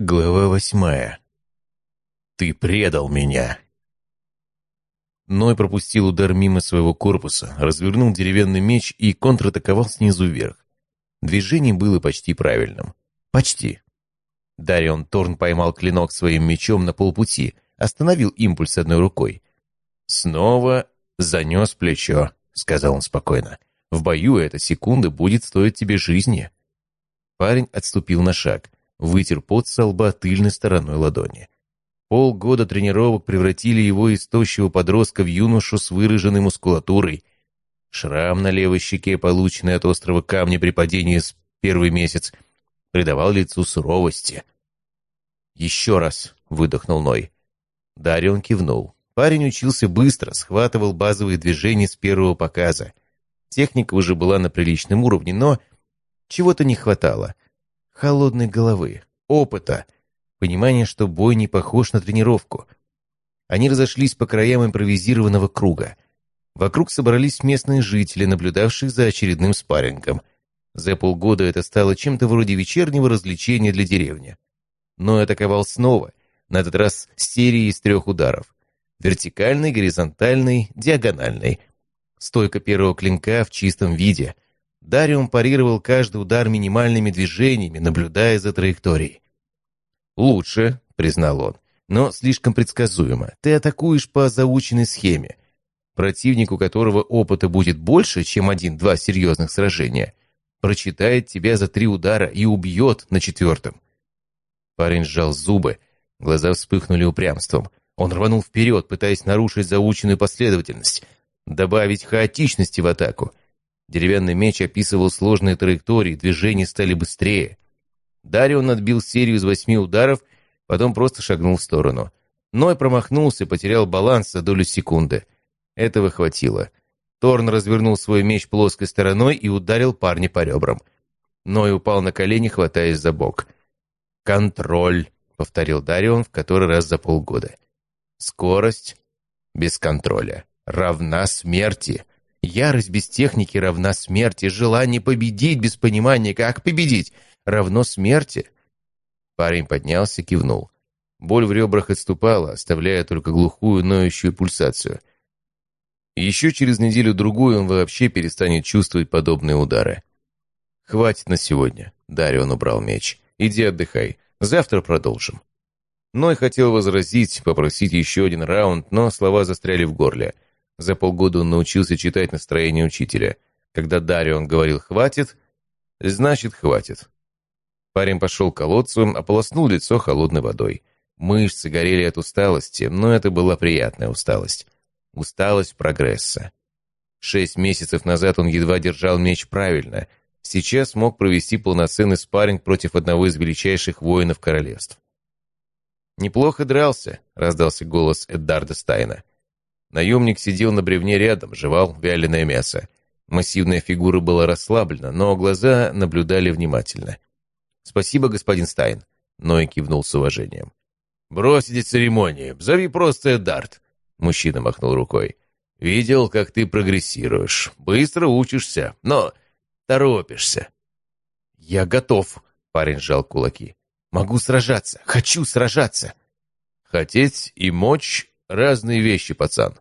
Глава восьмая. «Ты предал меня!» Ной пропустил удар мимо своего корпуса, развернул деревянный меч и контратаковал снизу вверх. Движение было почти правильным. Почти. Дарион Торн поймал клинок своим мечом на полпути, остановил импульс одной рукой. «Снова занес плечо», — сказал он спокойно. «В бою эта секунда будет стоить тебе жизни». Парень отступил на шаг — вытер пот со лба тыльной стороной ладони. Полгода тренировок превратили его из тощего подростка в юношу с выраженной мускулатурой. Шрам на левой щеке, полученный от острого камня при падении с первый месяц, придавал лицу суровости. «Еще раз», — выдохнул Ной. Дарион кивнул. Парень учился быстро, схватывал базовые движения с первого показа. Техника уже была на приличном уровне, но чего-то не хватало — холодной головы, опыта, понимания, что бой не похож на тренировку. Они разошлись по краям импровизированного круга. Вокруг собрались местные жители, наблюдавшие за очередным спаррингом. За полгода это стало чем-то вроде вечернего развлечения для деревни. Но атаковал снова, на этот раз с серией из трех ударов. Вертикальный, горизонтальный, диагональный. Стойка первого клинка в чистом виде — Дариум парировал каждый удар минимальными движениями, наблюдая за траекторией. «Лучше», — признал он, — «но слишком предсказуемо. Ты атакуешь по заученной схеме. Противник, у которого опыта будет больше, чем один-два серьезных сражения, прочитает тебя за три удара и убьет на четвертом». Парень сжал зубы, глаза вспыхнули упрямством. Он рванул вперед, пытаясь нарушить заученную последовательность, добавить хаотичности в атаку — Деревянный меч описывал сложные траектории, движения стали быстрее. Дарион отбил серию из восьми ударов, потом просто шагнул в сторону. Ной промахнулся, потерял баланс за долю секунды. Этого хватило. Торн развернул свой меч плоской стороной и ударил парня по ребрам. Ной упал на колени, хватаясь за бок. «Контроль», — повторил Дарион в который раз за полгода. «Скорость без контроля равна смерти». Ярость без техники равна смерти, желание победить без понимания, как победить, равно смерти. Парень поднялся, кивнул. Боль в ребрах отступала, оставляя только глухую, ноющую пульсацию. Еще через неделю-другую он вообще перестанет чувствовать подобные удары. «Хватит на сегодня», — Дарион убрал меч. «Иди отдыхай. Завтра продолжим». Ной хотел возразить, попросить еще один раунд, но слова застряли в горле — за полгода он научился читать настроение учителя. Когда Дарион говорил «хватит», значит «хватит». Парень пошел к колодцу, ополоснул лицо холодной водой. Мышцы горели от усталости, но это была приятная усталость. Усталость прогресса. Шесть месяцев назад он едва держал меч правильно. Сейчас мог провести полноценный спарринг против одного из величайших воинов королевств. «Неплохо дрался», — раздался голос Эддарда Стайна. Наемник сидел на бревне рядом, жевал вяленое мясо. Массивная фигура была расслаблена, но глаза наблюдали внимательно. «Спасибо, господин Стайн», — Ной кивнул с уважением. «Брось эти церемонии, зови просто Эдарт», — мужчина махнул рукой. «Видел, как ты прогрессируешь. Быстро учишься, но торопишься». «Я готов», — парень сжал кулаки. «Могу сражаться, хочу сражаться». «Хотеть и мочь «Разные вещи, пацан».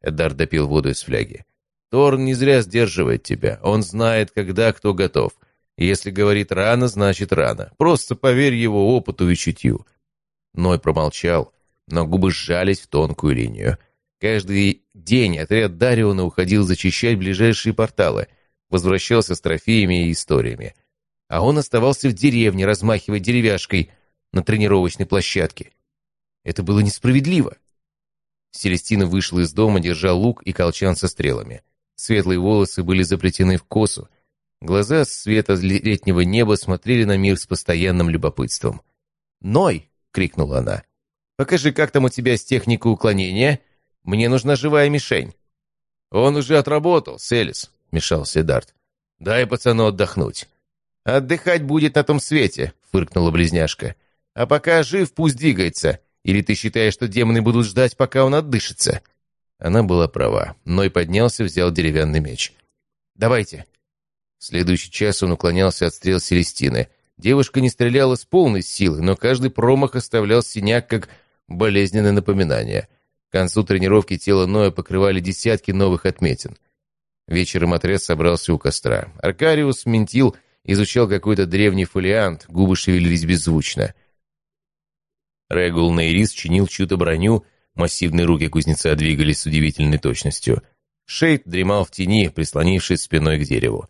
Эдар допил воду из фляги. «Торн не зря сдерживает тебя. Он знает, когда кто готов. Если говорит рано, значит рано. Просто поверь его опыту и чутью». Ной промолчал, но губы сжались в тонкую линию. Каждый день отряд Дариона уходил зачищать ближайшие порталы, возвращался с трофеями и историями. А он оставался в деревне, размахивая деревяшкой на тренировочной площадке. Это было несправедливо. Селестина вышла из дома, держа лук и колчан со стрелами. Светлые волосы были заплетены в косу. Глаза света летнего неба смотрели на мир с постоянным любопытством. «Ной!» — крикнула она. «Покажи, как там у тебя с техникой уклонения. Мне нужна живая мишень». «Он уже отработал, Селис», — мешался Дарт. «Дай пацану отдохнуть». «Отдыхать будет на том свете», — фыркнула близняшка. «А пока жив, пусть двигается. Или ты считаешь, что демоны будут ждать, пока он отдышится?» Она была права. Ной поднялся, взял деревянный меч. «Давайте». В следующий час он уклонялся от стрел Селестины. Девушка не стреляла с полной силы, но каждый промах оставлял синяк как болезненное напоминание. К концу тренировки тело Ноя покрывали десятки новых отметин. Вечером отряд собрался у костра. Аркариус ментил, изучал какой-то древний фолиант, губы шевелились беззвучно. Регул Нейрис чинил чью-то броню, массивные руки кузнеца двигались с удивительной точностью. Шейд дремал в тени, прислонившись спиной к дереву.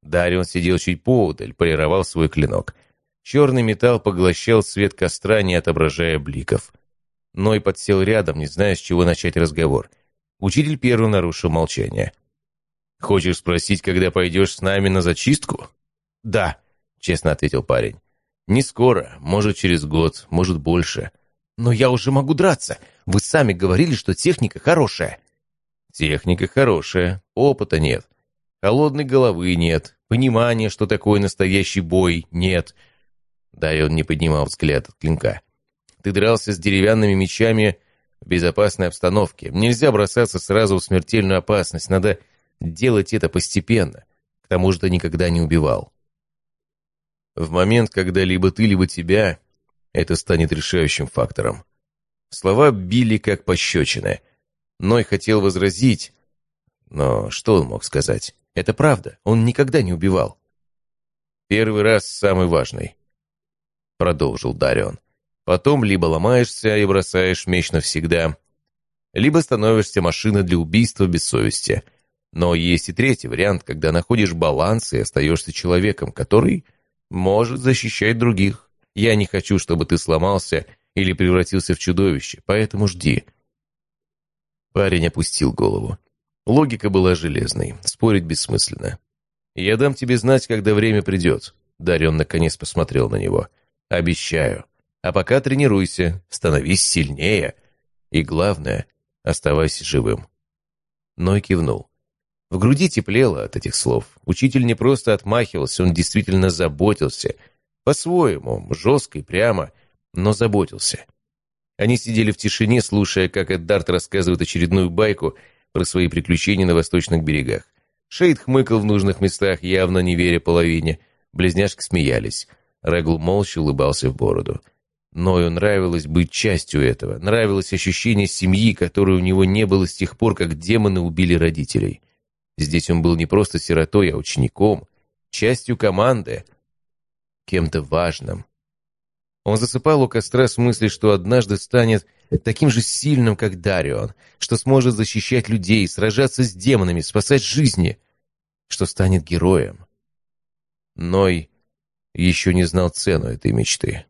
Дарион сидел чуть поодаль, полировал свой клинок. Черный металл поглощал свет костра, не отображая бликов. Ной подсел рядом, не зная, с чего начать разговор. Учитель первым нарушил молчание. «Хочешь спросить, когда пойдешь с нами на зачистку?» «Да», — честно ответил парень. «Не скоро, может, через год, может, больше. Но я уже могу драться. Вы сами говорили, что техника хорошая». «Техника хорошая, опыта нет. Холодной головы нет, понимания, что такое настоящий бой, нет». Дарион не поднимал взгляд от клинка. «Ты дрался с деревянными мечами в безопасной обстановке. Нельзя бросаться сразу в смертельную опасность, надо делать это постепенно. К тому же ты никогда не убивал. В момент, когда либо ты, либо тебя, это станет решающим фактором. Слова били как пощечины. Ной хотел возразить, но что он мог сказать? Это правда, он никогда не убивал. «Первый раз самый важный», — продолжил Дарион. «Потом либо ломаешься и бросаешь меч навсегда, либо становишься машиной для убийства без совести. Но есть и третий вариант, когда находишь баланс и остаешься человеком, который может защищать других. Я не хочу, чтобы ты сломался или превратился в чудовище, поэтому жди». Парень опустил голову. Логика была железной, спорить бессмысленно. «Я дам тебе знать, когда время придет», — Дарен наконец посмотрел на него. «Обещаю. А пока тренируйся, становись сильнее. И главное, оставайся живым». Ной кивнул. В груди теплело от этих слов. Учитель не просто отмахивался, он действительно заботился. По-своему, жестко и прямо, но заботился. Они сидели в тишине, слушая, как Эддарт рассказывает очередную байку про свои приключения на восточных берегах. Шейд хмыкал в нужных местах, явно не веря половине. Близняшки смеялись. Регл молча улыбался в бороду. Ною нравилось быть частью этого. Нравилось ощущение семьи, которой у него не было с тех пор, как демоны убили родителей. Здесь он был не просто сиротой, а учеником, частью команды, кем-то важным. Он засыпал у костра с мыслью, что однажды станет таким же сильным, как Дарион, что сможет защищать людей, сражаться с демонами, спасать жизни, что станет героем. Ной еще не знал цену этой мечты.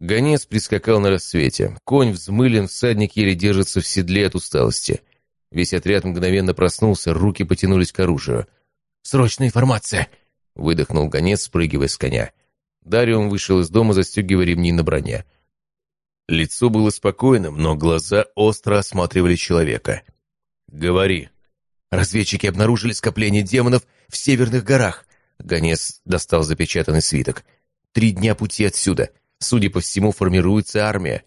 Гонец прискакал на рассвете. Конь взмылен, всадник еле держится в седле от усталости. Весь отряд мгновенно проснулся, руки потянулись к оружию. «Срочная информация!» — выдохнул гонец, спрыгивая с коня. Дариум вышел из дома, застегивая ремни на броне. Лицо было спокойным, но глаза остро осматривали человека. «Говори». «Разведчики обнаружили скопление демонов в северных горах». Гонец достал запечатанный свиток. «Три дня пути отсюда. Судя по всему, формируется армия.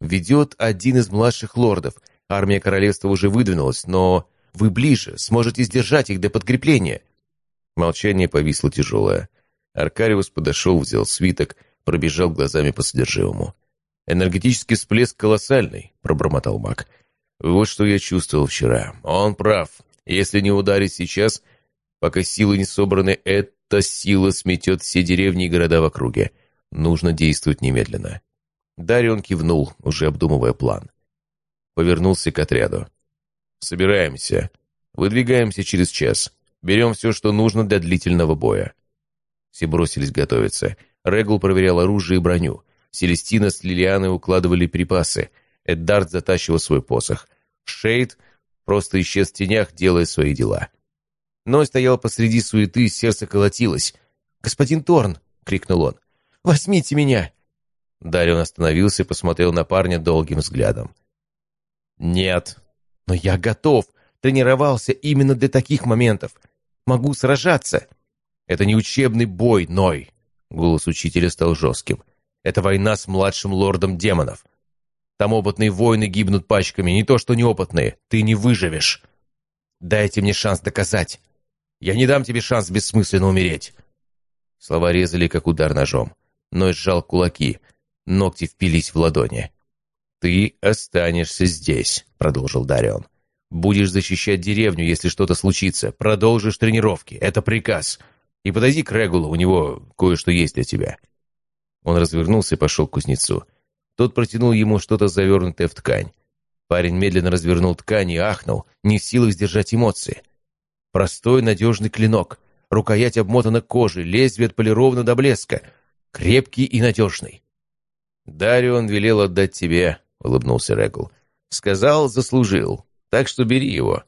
Ведет один из младших лордов. Армия королевства уже выдвинулась, но вы ближе, сможете сдержать их до подкрепления». Молчание повисло тяжелое. Аркариус подошел, взял свиток, пробежал глазами по содержимому. «Энергетический всплеск колоссальный», — пробормотал маг. «Вот что я чувствовал вчера. Он прав. Если не ударить сейчас, пока силы не собраны, эта сила сметет все деревни и города в округе. Нужно действовать немедленно». Дарион кивнул, уже обдумывая план повернулся к отряду. «Собираемся. Выдвигаемся через час. Берем все, что нужно для длительного боя». Все бросились готовиться. Регул проверял оружие и броню. Селестина с Лилианой укладывали припасы. Эддард затащивал свой посох. Шейд просто исчез в тенях, делая свои дела. Ной стоял посреди суеты, сердце колотилось. «Господин Торн!» — крикнул он. «Возьмите меня!» Дарион остановился и посмотрел на парня долгим взглядом. «Нет, но я готов. Тренировался именно для таких моментов. Могу сражаться. Это не учебный бой, Ной». Голос учителя стал жестким. «Это война с младшим лордом демонов. Там опытные воины гибнут пачками, не то что неопытные. Ты не выживешь. Дайте мне шанс доказать. Я не дам тебе шанс бессмысленно умереть». Слова резали, как удар ножом. Ной сжал кулаки. Ногти впились в ладони. «Ты останешься здесь», — продолжил Дарион. «Будешь защищать деревню, если что-то случится. Продолжишь тренировки. Это приказ. И подойди к Регулу, у него кое-что есть для тебя». Он развернулся и пошел к кузнецу. Тот протянул ему что-то завернутое в ткань. Парень медленно развернул ткань и ахнул, не в силах сдержать эмоции. Простой надежный клинок. Рукоять обмотана кожей, лезвие отполировано до блеска. Крепкий и надежный. «Дарион велел отдать тебе», — улыбнулся Регул. «Сказал, заслужил. Так что бери его».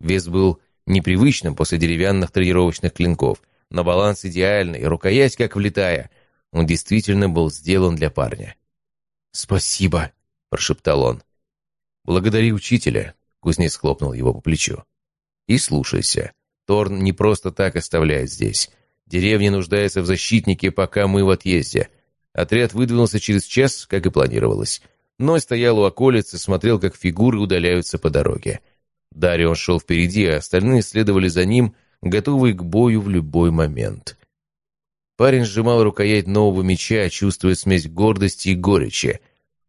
Вес был непривычным после деревянных тренировочных клинков, но баланс идеальный, рукоять как влетая. Он действительно был сделан для парня. «Спасибо», — прошептал он. «Благодари учителя», — кузнец хлопнул его по плечу. «И слушайся. Торн не просто так оставляет здесь. Деревня нуждается в защитнике, пока мы в отъезде. Отряд выдвинулся через час, как и планировалось. Ной стоял у околицы, смотрел, как фигуры удаляются по дороге. Дарион шел впереди, а остальные следовали за ним, готовые к бою в любой момент. Парень сжимал рукоять нового меча, чувствуя смесь гордости и горечи.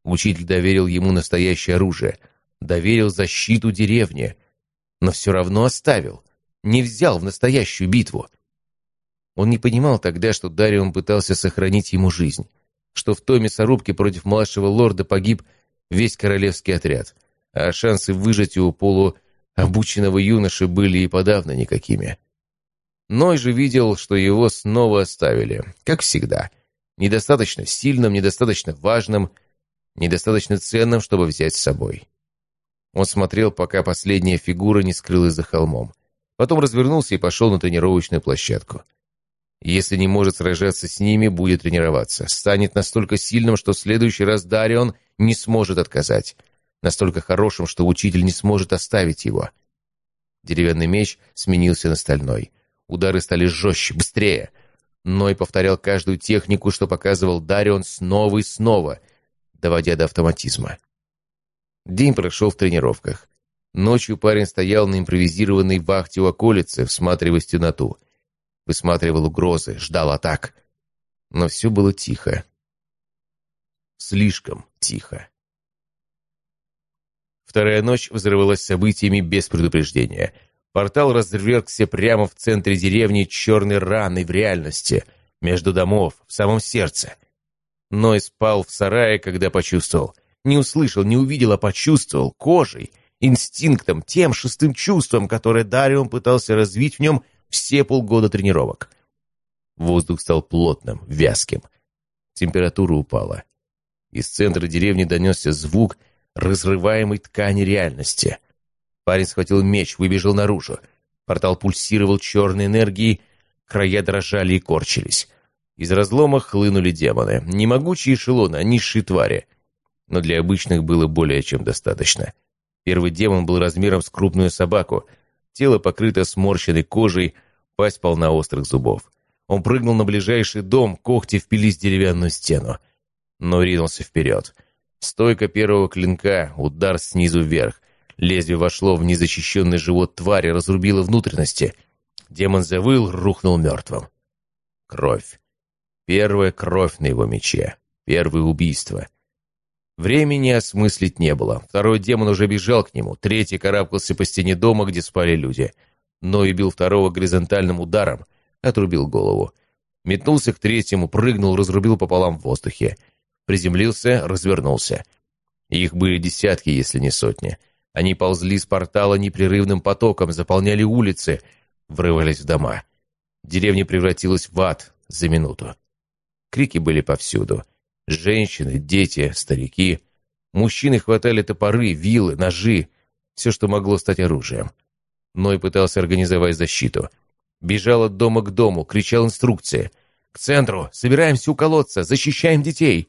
Учитель доверил ему настоящее оружие, доверил защиту деревни, но все равно оставил, не взял в настоящую битву. Он не понимал тогда, что Дарион пытался сохранить ему жизнь, что в той мясорубке против младшего лорда погиб весь королевский отряд, а шансы выжить у полуобученного юноши были и подавно никакими. Ной же видел, что его снова оставили, как всегда. Недостаточно сильным, недостаточно важным, недостаточно ценным, чтобы взять с собой. Он смотрел, пока последняя фигура не скрылась за холмом. Потом развернулся и пошел на тренировочную площадку. Если не может сражаться с ними, будет тренироваться. Станет настолько сильным, что в следующий раз Дарион не сможет отказать. Настолько хорошим, что учитель не сможет оставить его. Деревянный меч сменился на стальной. Удары стали жестче, быстрее. Ной повторял каждую технику, что показывал Дарион снова и снова, доводя до автоматизма. День прошел в тренировках. Ночью парень стоял на импровизированной вахте у околицы, всматриваясь в темноту. Высматривал угрозы, ждал атак. Но все было тихо. Слишком тихо. Вторая ночь взрывалась событиями без предупреждения. Портал развергся прямо в центре деревни черной раной в реальности, между домов, в самом сердце. Ной спал в сарае, когда почувствовал. Не услышал, не увидел, а почувствовал кожей, инстинктом, тем шестым чувством, которое Дарион пытался развить в нем все полгода тренировок. Воздух стал плотным, вязким. Температура упала. Из центра деревни донесся звук разрываемой ткани реальности. Парень схватил меч, выбежал наружу. Портал пульсировал черной энергией, края дрожали и корчились. Из разлома хлынули демоны. Не могучие эшелоны, а низшие твари. Но для обычных было более чем достаточно. Первый демон был размером с крупную собаку. Тело покрыто сморщенной кожей, пасть полна острых зубов. Он прыгнул на ближайший дом, когти впились в деревянную стену. Но ринулся вперед. Стойка первого клинка, удар снизу вверх. Лезвие вошло в незащищенный живот твари, разрубило внутренности. Демон завыл, рухнул мертвым. Кровь. Первая кровь на его мече. Первое убийство. Времени осмыслить не было. Второй демон уже бежал к нему. Третий карабкался по стене дома, где спали люди. Но и бил второго горизонтальным ударом. Отрубил голову. Метнулся к третьему, прыгнул, разрубил пополам в воздухе. Приземлился, развернулся. Их были десятки, если не сотни. Они ползли с портала непрерывным потоком, заполняли улицы, врывались в дома. Деревня превратилась в ад за минуту. Крики были повсюду. Женщины, дети, старики. Мужчины хватали топоры, вилы, ножи. Все, что могло стать оружием. Ной пытался организовать защиту. Бежал от дома к дому, кричал инструкции. «К центру! Собираемся у колодца! Защищаем детей!»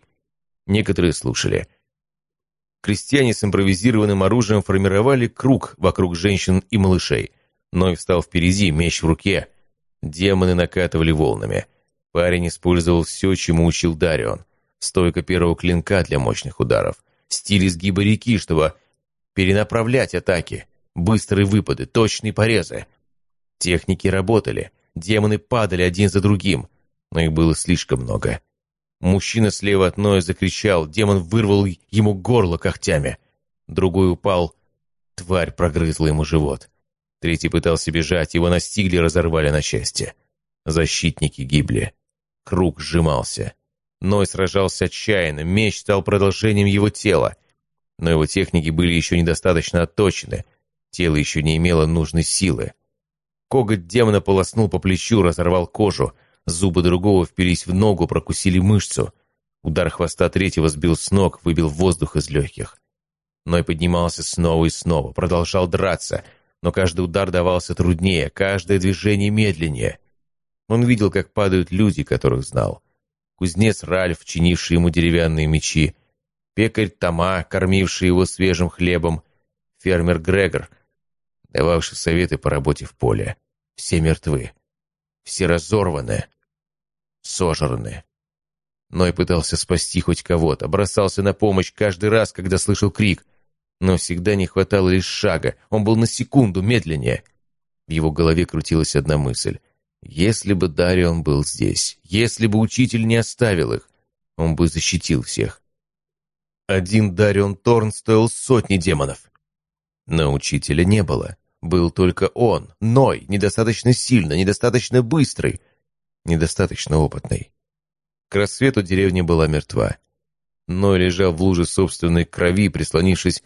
Некоторые слушали. Крестьяне с импровизированным оружием формировали круг вокруг женщин и малышей. Ной встал впереди, меч в руке. Демоны накатывали волнами. Парень использовал все, чему учил Дарион. Стойка первого клинка для мощных ударов. Стиль изгиба реки, чтобы перенаправлять атаки. Быстрые выпады, точные порезы. Техники работали. Демоны падали один за другим. но их было слишком много. Мужчина слева от Ноя закричал, демон вырвал ему горло когтями. Другой упал, тварь прогрызла ему живот. Третий пытался бежать, его настигли, разорвали на части. Защитники гибли. Круг сжимался. Ной сражался отчаянно, меч стал продолжением его тела. Но его техники были еще недостаточно отточены. Тело еще не имело нужной силы. Коготь демона полоснул по плечу, разорвал кожу. Зубы другого впились в ногу, прокусили мышцу. Удар хвоста третьего сбил с ног, выбил воздух из легких. Ной поднимался снова и снова, продолжал драться, но каждый удар давался труднее, каждое движение медленнее. Он видел, как падают люди, которых знал кузнец Ральф, чинивший ему деревянные мечи, пекарь Тома, кормивший его свежим хлебом, фермер Грегор, дававший советы по работе в поле. Все мертвы, все разорваны, сожраны. Ной пытался спасти хоть кого-то, бросался на помощь каждый раз, когда слышал крик, но всегда не хватало лишь шага, он был на секунду медленнее. В его голове крутилась одна мысль — если бы Дарион был здесь, если бы учитель не оставил их, он бы защитил всех. Один Дарион Торн стоил сотни демонов. Но учителя не было. Был только он, Ной, недостаточно сильный, недостаточно быстрый, недостаточно опытный. К рассвету деревня была мертва. Ной лежал в луже собственной крови, прислонившись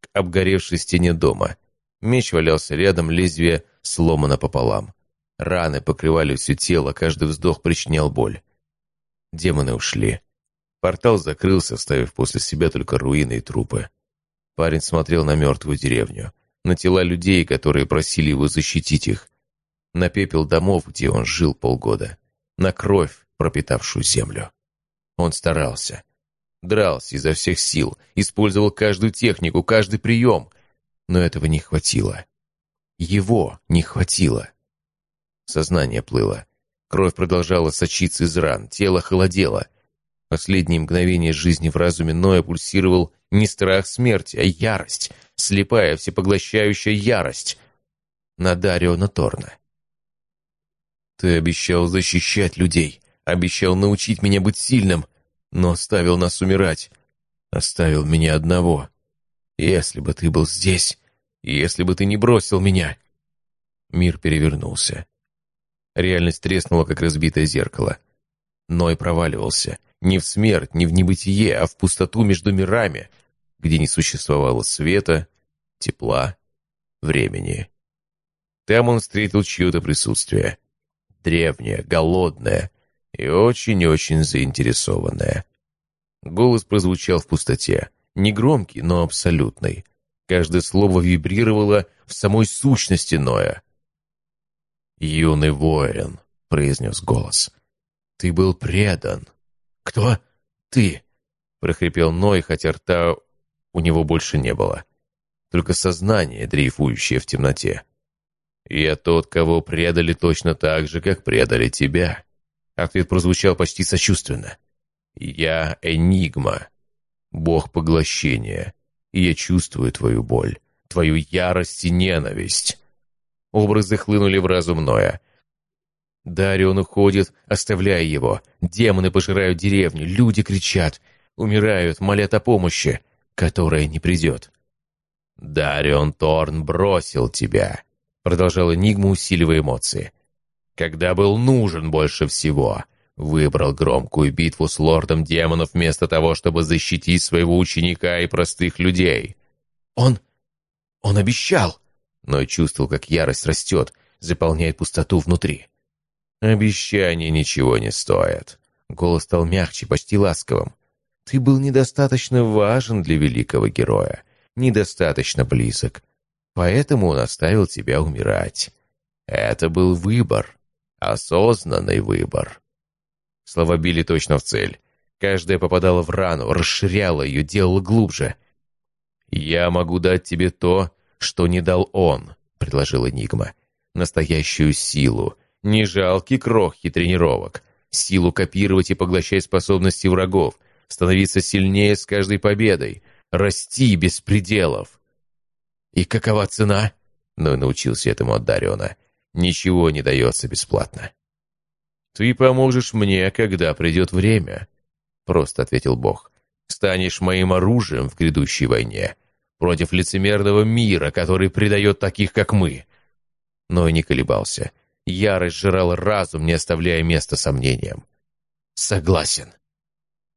к обгоревшей стене дома. Меч валялся рядом, лезвие сломано пополам. Раны покрывали все тело, каждый вздох причинял боль. Демоны ушли. Портал закрылся, оставив после себя только руины и трупы. Парень смотрел на мертвую деревню, на тела людей, которые просили его защитить их, на пепел домов, где он жил полгода, на кровь, пропитавшую землю. Он старался. Дрался изо всех сил, использовал каждую технику, каждый прием, но этого не хватило. Его не хватило. Сознание плыло. Кровь продолжала сочиться из ран, тело холодело. Последние мгновения жизни в разуме Ноя пульсировал не страх смерти, а ярость, слепая, всепоглощающая ярость на Дариона Торна. «Ты обещал защищать людей, обещал научить меня быть сильным, но оставил нас умирать, оставил меня одного. Если бы ты был здесь, если бы ты не бросил меня...» Мир перевернулся. Реальность треснула, как разбитое зеркало. Ной проваливался. Не в смерть, не в небытие, а в пустоту между мирами, где не существовало света, тепла, времени. Там он встретил чье-то присутствие. Древнее, голодное и очень-очень заинтересованное. Голос прозвучал в пустоте. Негромкий, но абсолютный. Каждое слово вибрировало в самой сущности Ноя. «Юный воин», — произнес голос. «Ты был предан». «Кто? Ты?» — прохрипел Ной, хотя рта у него больше не было. Только сознание, дрейфующее в темноте. «Я тот, кого предали точно так же, как предали тебя». Ответ прозвучал почти сочувственно. «Я Энигма, бог поглощения, и я чувствую твою боль, твою ярость и ненависть. Образы хлынули в разум Ноя. Дарион уходит, оставляя его. Демоны пожирают деревню, люди кричат, умирают, молят о помощи, которая не придет. «Дарион Торн бросил тебя», — продолжал Энигма, усиливая эмоции. «Когда был нужен больше всего, выбрал громкую битву с лордом демонов вместо того, чтобы защитить своего ученика и простых людей». «Он... он обещал!» Но чувствовал, как ярость растет, заполняет пустоту внутри. «Обещания ничего не стоят». Голос стал мягче, почти ласковым. «Ты был недостаточно важен для великого героя, недостаточно близок, поэтому он оставил тебя умирать. Это был выбор, осознанный выбор». Слова били точно в цель. Каждая попадала в рану, расширяла ее, делала глубже. «Я могу дать тебе то, что не дал он», — предложил Энигма. «Настоящую силу, не жалкий крохи тренировок, силу копировать и поглощать способности врагов, становиться сильнее с каждой победой, расти без пределов». «И какова цена?» — но научился этому от Дариона. «Ничего не дается бесплатно». «Ты поможешь мне, когда придет время», — просто ответил Бог. «Станешь моим оружием в грядущей войне против лицемерного мира, который предает таких, как мы». Но и не колебался. Ярость жрал разум, не оставляя места сомнениям. «Согласен».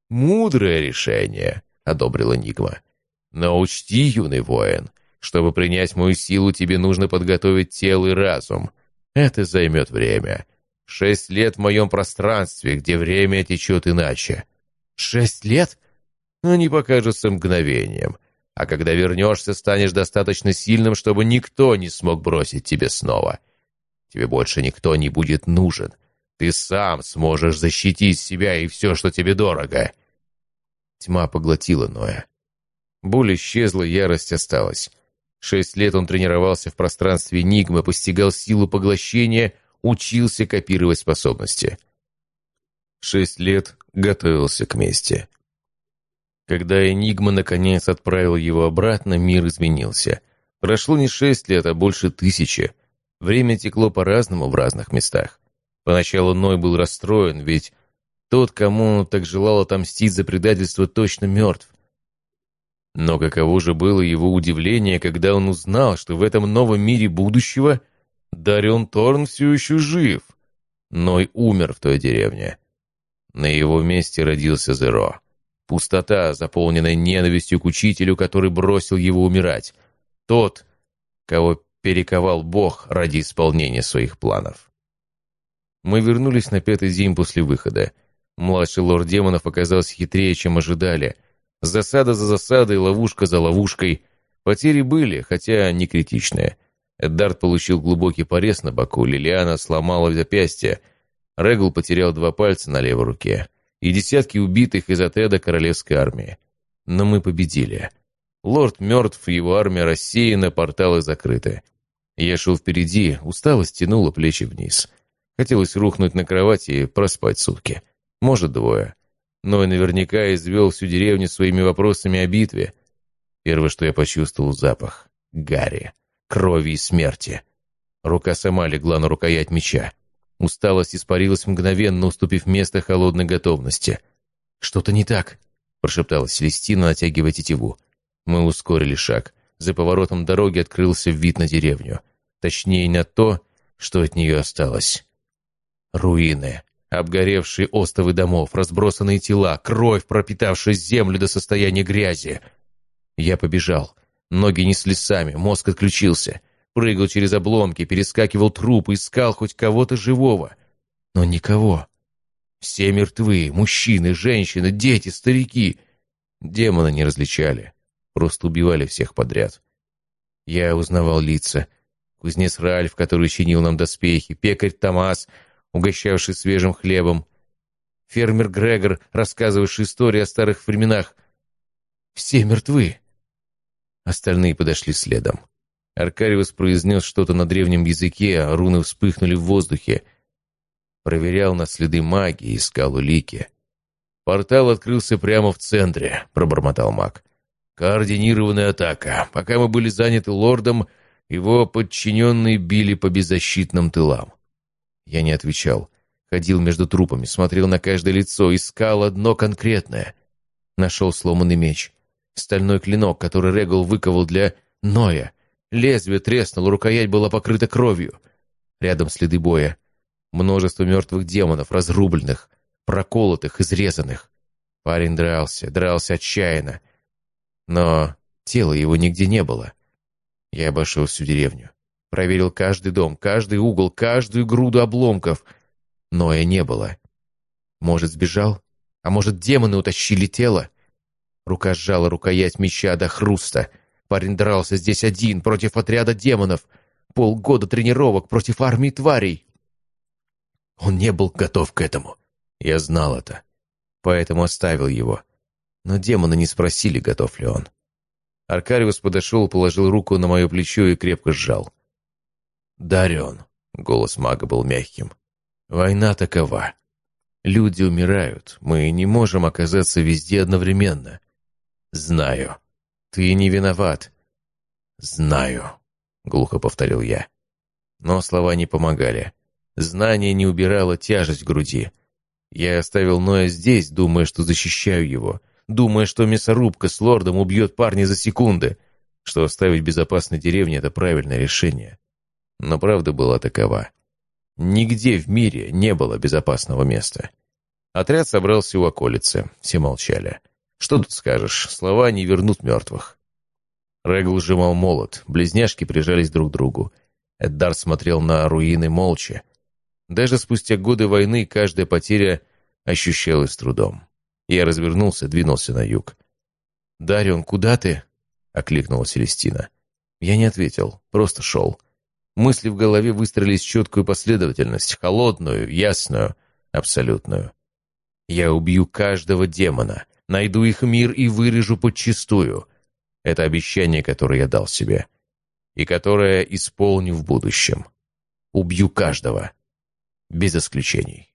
«Мудрое решение», — одобрил Энигма. «Но учти, юный воин, чтобы принять мою силу, тебе нужно подготовить тело и разум. Это займет время. Шесть лет в моем пространстве, где время течет иначе». «Шесть лет?» «Они покажутся мгновением. А когда вернешься, станешь достаточно сильным, чтобы никто не смог бросить тебе снова. Тебе больше никто не будет нужен. Ты сам сможешь защитить себя и все, что тебе дорого». Тьма поглотила Ноя. Боль исчезла, ярость осталась. Шесть лет он тренировался в пространстве Энигмы, постигал силу поглощения, учился копировать способности. Шесть лет готовился к мести. Когда Энигма наконец отправил его обратно, мир изменился. Прошло не шесть лет, а больше тысячи. Время текло по-разному в разных местах. Поначалу Ной был расстроен, ведь тот, кому он так желал отомстить за предательство, точно мертв. Но каково же было его удивление, когда он узнал, что в этом новом мире будущего Дарион Торн все еще жив. Ной умер в той деревне. На его месте родился Зеро. Пустота, заполненная ненавистью к учителю, который бросил его умирать. Тот, кого перековал Бог ради исполнения своих планов. Мы вернулись на пятый день после выхода. Младший лорд демонов оказался хитрее, чем ожидали. Засада за засадой, ловушка за ловушкой. Потери были, хотя не критичные. Эддард получил глубокий порез на боку, Лилиана сломала запястье. Регл потерял два пальца на левой руке. И десятки убитых из отряда королевской армии. Но мы победили. Лорд мертв, его армия рассеяна, порталы закрыты. Я шел впереди, усталость тянула плечи вниз. Хотелось рухнуть на кровати и проспать сутки может, двое. Но и наверняка извел всю деревню своими вопросами о битве. Первое, что я почувствовал, запах. Гарри. Крови и смерти. Рука сама легла на рукоять меча. Усталость испарилась мгновенно, уступив место холодной готовности. «Что-то не так», — прошептала Селестина, натягивая тетиву. Мы ускорили шаг. За поворотом дороги открылся вид на деревню. Точнее, на то, что от нее осталось. Руины. Обгоревшие остовы домов, разбросанные тела, кровь, пропитавшая землю до состояния грязи. Я побежал. Ноги несли сами, мозг отключился. Прыгал через обломки, перескакивал трупы, искал хоть кого-то живого. Но никого. Все мертвы, мужчины, женщины, дети, старики. Демоны не различали, просто убивали всех подряд. Я узнавал лица. Кузнец Ральф, который чинил нам доспехи, пекарь Томас — угощавший свежим хлебом. Фермер Грегор, рассказывавший истории о старых временах. Все мертвы. Остальные подошли следом. Аркариус произнес что-то на древнем языке, а руны вспыхнули в воздухе. Проверял на следы магии, искал улики. «Портал открылся прямо в центре», — пробормотал маг. «Координированная атака. Пока мы были заняты лордом, его подчиненные били по беззащитным тылам. Я не отвечал. Ходил между трупами, смотрел на каждое лицо, искал одно конкретное. Нашел сломанный меч. Стальной клинок, который Регул выковал для Ноя. Лезвие треснуло, рукоять была покрыта кровью. Рядом следы боя. Множество мертвых демонов, разрубленных, проколотых, изрезанных. Парень дрался, дрался отчаянно. Но тела его нигде не было. Я обошел всю деревню. Проверил каждый дом, каждый угол, каждую груду обломков. Ноя не было. Может, сбежал? А может, демоны утащили тело? Рука сжала рукоять меча до хруста. Парень дрался здесь один, против отряда демонов. Полгода тренировок против армии тварей. Он не был готов к этому. Я знал это. Поэтому оставил его. Но демоны не спросили, готов ли он. Аркариус подошел, положил руку на мое плечо и крепко сжал. «Дарион», — голос мага был мягким, — «война такова. Люди умирают, мы не можем оказаться везде одновременно. Знаю. Ты не виноват». «Знаю», — глухо повторил я. Но слова не помогали. Знание не убирало тяжесть в груди. Я оставил Ноя здесь, думая, что защищаю его, думая, что мясорубка с лордом убьет парня за секунды, что оставить безопасной деревне — это правильное решение. Но правда была такова. Нигде в мире не было безопасного места. Отряд собрался у околицы, все молчали. Что тут скажешь, слова не вернут мертвых. Регл сжимал молот, близняшки прижались друг к другу. Эддар смотрел на руины молча, даже спустя годы войны каждая потеря ощущалась трудом. Я развернулся, двинулся на юг. «Дарион, куда ты?» — окликнула Селестина. Я не ответил, просто шел. Мысли в голове выстроились в четкую последовательность, холодную, ясную, абсолютную. Я убью каждого демона, найду их мир и вырежу подчистую. Это обещание, которое я дал себе. И которое исполню в будущем. Убью каждого без исключений.